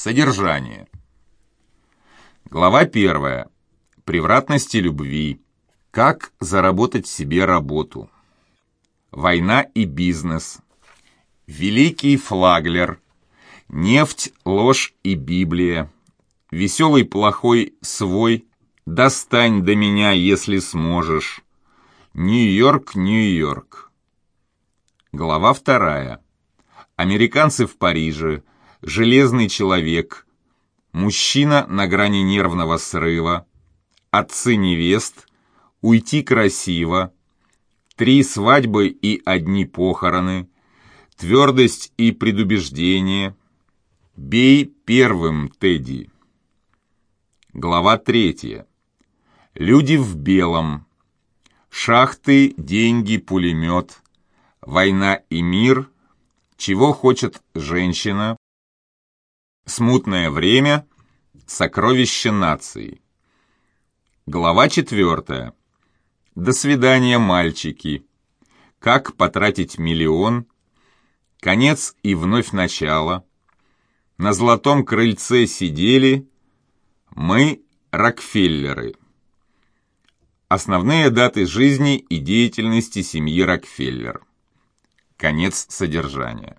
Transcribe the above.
Содержание. Глава первая. Превратности любви. Как заработать себе работу. Война и бизнес. Великий флаглер. Нефть, ложь и Библия. Веселый плохой свой. Достань до меня, если сможешь. Нью-Йорк, Нью-Йорк. Глава вторая. Американцы в Париже железный человек, мужчина на грани нервного срыва, отцы невест, уйти красиво, три свадьбы и одни похороны, твердость и предубеждение, бей первым, Тедди. Глава третья. Люди в белом. Шахты, деньги, пулемет. Война и мир. Чего хочет женщина? Смутное время. Сокровище нации. Глава четвертая. До свидания, мальчики. Как потратить миллион? Конец и вновь начало. На золотом крыльце сидели мы, Рокфеллеры. Основные даты жизни и деятельности семьи Рокфеллер. Конец содержания.